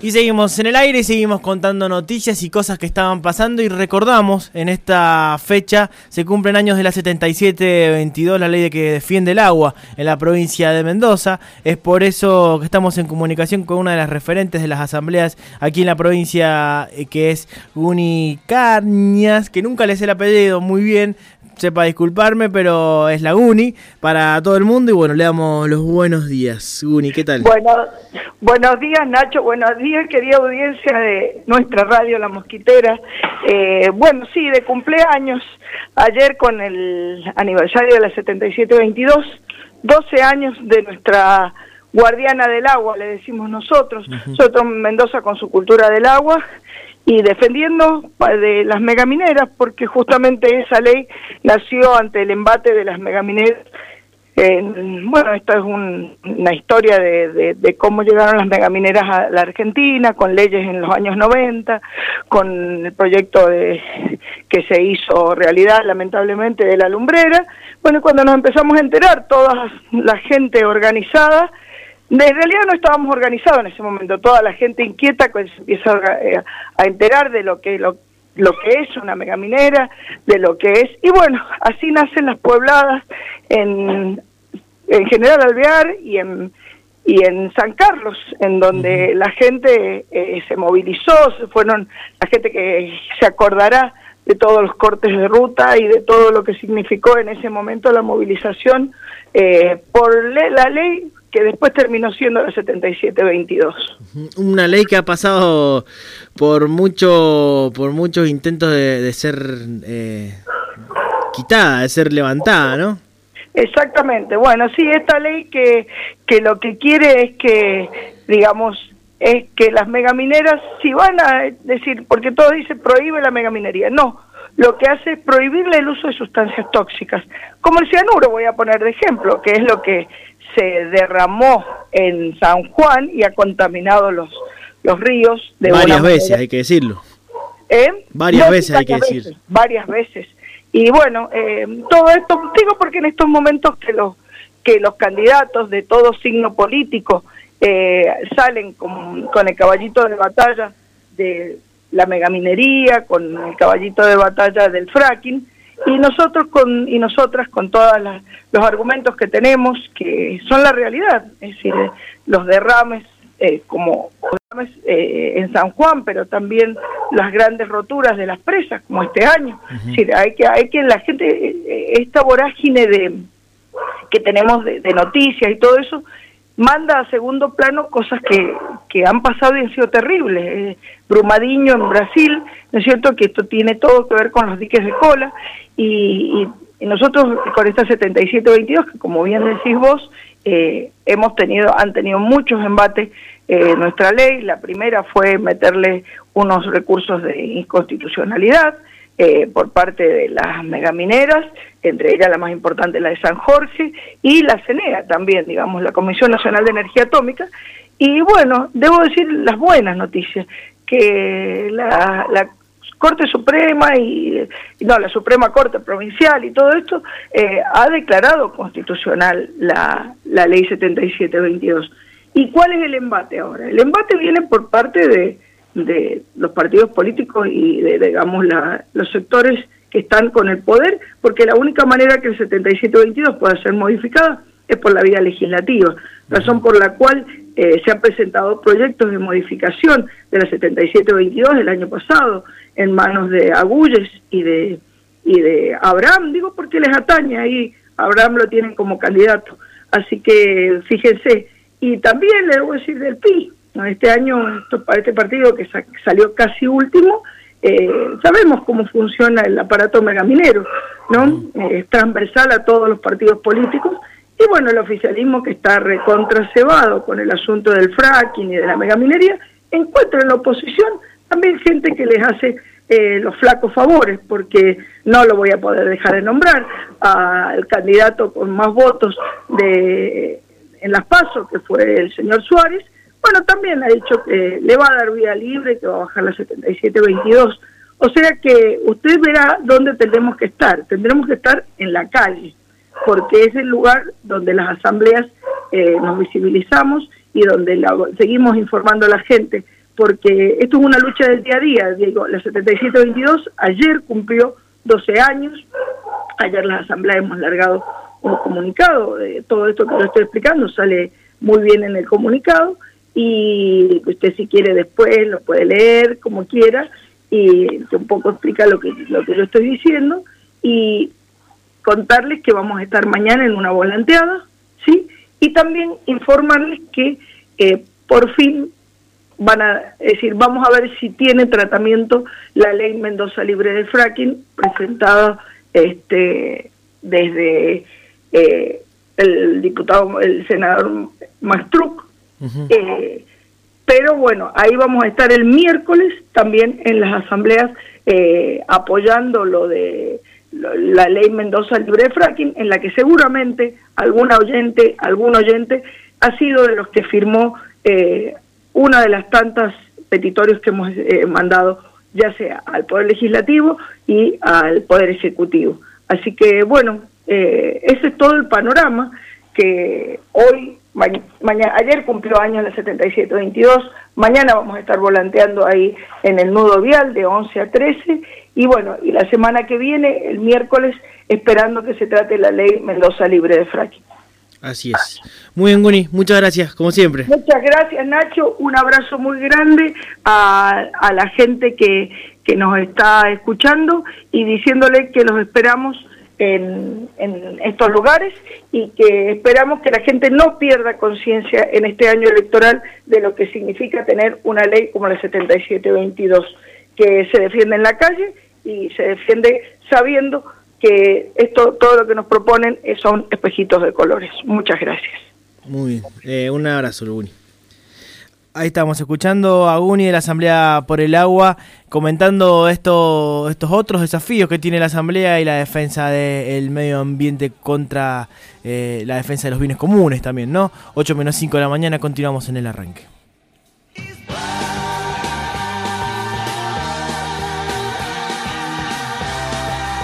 Y seguimos en el aire y seguimos contando noticias y cosas que estaban pasando y recordamos en esta fecha se cumplen años de la 7722, la ley de que defiende el agua en la provincia de Mendoza. Es por eso que estamos en comunicación con una de las referentes de las asambleas aquí en la provincia eh, que es Guni que nunca les el apellido muy bien, sepa disculparme, pero es la Guni para todo el mundo y bueno, le damos los buenos días. Guni, ¿qué tal? Bueno, buenos días Nacho, buenos días querida audiencia de nuestra radio La Mosquitera. Eh, bueno, sí, de cumpleaños, ayer con el aniversario de la 7722, 12 años de nuestra guardiana del agua, le decimos nosotros, nosotros Mendoza con su cultura del agua y defendiendo de las megamineras, porque justamente esa ley nació ante el embate de las megamineras. bueno, esta es una historia de, cómo llegaron las megamineras a la Argentina, con leyes en los años 90, con el proyecto de, que se hizo realidad, lamentablemente, de la lumbrera. Bueno, cuando nos empezamos a enterar, toda la gente organizada, de realidad no estábamos organizados en ese momento, toda la gente inquieta que se empieza eh, a, enterar de lo que lo, lo que es una megaminera, de lo que es, y bueno, así nacen las pobladas en, en General Alvear y en, y en San Carlos, en donde la gente eh, se movilizó, se fueron, la gente que se acordará de todos los cortes de ruta y de todo lo que significó en ese momento la movilización eh, por la ley que después terminó siendo la 7722. Una ley que ha pasado por mucho por muchos intentos de, ser eh, quitada, de ser levantada, ¿no? Exactamente. Bueno, sí, esta ley que, que lo que quiere es que, digamos, es que las megamineras, si van a decir, porque todo dice prohíbe la megaminería, no, lo que hace es prohibirle el uso de sustancias tóxicas, como el cianuro, voy a poner de ejemplo, que es lo que se derramó en San Juan y ha contaminado los, los ríos. De varias veces, hay que decirlo. ¿Eh? Varias veces hay que. Varias veces. Y bueno, eh, todo esto digo porque en estos momentos que los que los candidatos de todo signo político eh, salen con, con el caballito de batalla de la megaminería, con el caballito de batalla del fracking, y nosotros con y nosotras con todos los argumentos que tenemos que son la realidad. Es decir eh, los derrames eh, como derrames eh, en San Juan pero también las grandes roturas de las presas como este año. Es decir hay que hay que la gente esta vorágine de que tenemos de noticias y todo eso manda a segundo plano cosas que, que han pasado y han sido terribles. Eh, Brumadinho en Brasil, ¿no es cierto? Que esto tiene todo que ver con los diques de cola y, nosotros con esta 7722, que como bien decís vos, eh, hemos tenido, han tenido muchos embates eh, nuestra ley. La primera fue meterle unos recursos de inconstitucionalidad, eh, por parte de las megamineras, entre ellas la más importante la de San Jorge, y la CENEA también, digamos, la Comisión Nacional de Energía Atómica. Y bueno, debo decir las buenas noticias, que la, Corte Suprema y, no, la Suprema Corte Provincial y todo esto eh, ha declarado constitucional la, la ley 7722. ¿Y cuál es el embate ahora? El embate viene por parte de de los partidos políticos y de, digamos, la, los sectores que están con el poder, porque la única manera que el 7722 pueda ser modificada es por la vía legislativa, razón por la cual eh, se han presentado proyectos de modificación de la 7722 del año pasado en manos de Agulles y de, y de Abraham, digo porque les atañe ahí, Abraham lo tienen como candidato, así que fíjense, y también le debo decir del PI, este año, para este partido que salió casi último, eh, sabemos cómo funciona el aparato megaminero, ¿no? Eh, es transversal a todos los partidos políticos. Y bueno, el oficialismo que está recontracebado con el asunto del fracking y de la megaminería, encuentra en la oposición también gente que les hace eh, los flacos favores, porque no lo voy a poder dejar de nombrar, al candidato con más votos de en las PASO, que fue el señor Suárez, bueno, también ha dicho que le va a dar vía libre, que va a bajar la 7722. O sea que usted verá dónde tendremos que estar. Tendremos que estar en la calle, porque es el lugar donde las asambleas eh, nos visibilizamos y donde seguimos informando a la gente porque esto es una lucha del día a día. Digo, la 7722 ayer cumplió 12 años, ayer la Asamblea hemos largado un comunicado, de todo esto que lo estoy explicando sale muy bien en el comunicado y usted si quiere después lo puede leer como quiera y un poco explica lo que, lo que yo estoy diciendo y contarles que vamos a estar mañana en una volanteada, ¿sí? Y también informarles que eh, por fin van a decir, vamos a ver si tiene tratamiento la ley Mendoza libre de fracking presentada este desde eh, el diputado, el senador Mastruc. Eh, pero bueno, ahí vamos a estar el miércoles también en las asambleas eh, apoyando lo de la ley Mendoza libre de fracking, en la que seguramente algún oyente, algún oyente ha sido de los que firmó una de las tantas petitorios que hemos mandado, ya sea al Poder Legislativo y al Poder Ejecutivo. Así que bueno, eh, ese es todo el panorama que hoy, mañana, ayer cumplió años la 7722, mañana vamos a estar volanteando ahí en el nudo vial de 11 a 13 y bueno, y la semana que viene, el miércoles, esperando que se trate la ley Mendoza libre de fracking. Así es. Muy bien, Guni, muchas gracias, como siempre. Muchas gracias, Nacho. Un abrazo muy grande a, a la gente que, que nos está escuchando y diciéndole que los esperamos en, estos lugares y que esperamos que la gente no pierda conciencia en este año electoral de lo que significa tener una ley como la 7722, que se defiende en la calle y se defiende sabiendo que esto todo lo que nos proponen son espejitos de colores. Muchas gracias. Muy bien. Eh, un abrazo, Luguni. Ahí estamos escuchando a Guni de la Asamblea por el Agua comentando esto, estos otros desafíos que tiene la Asamblea y la defensa del medio ambiente contra eh, la defensa de los bienes comunes también, ¿no? 8 menos 5 de la mañana, continuamos en el arranque.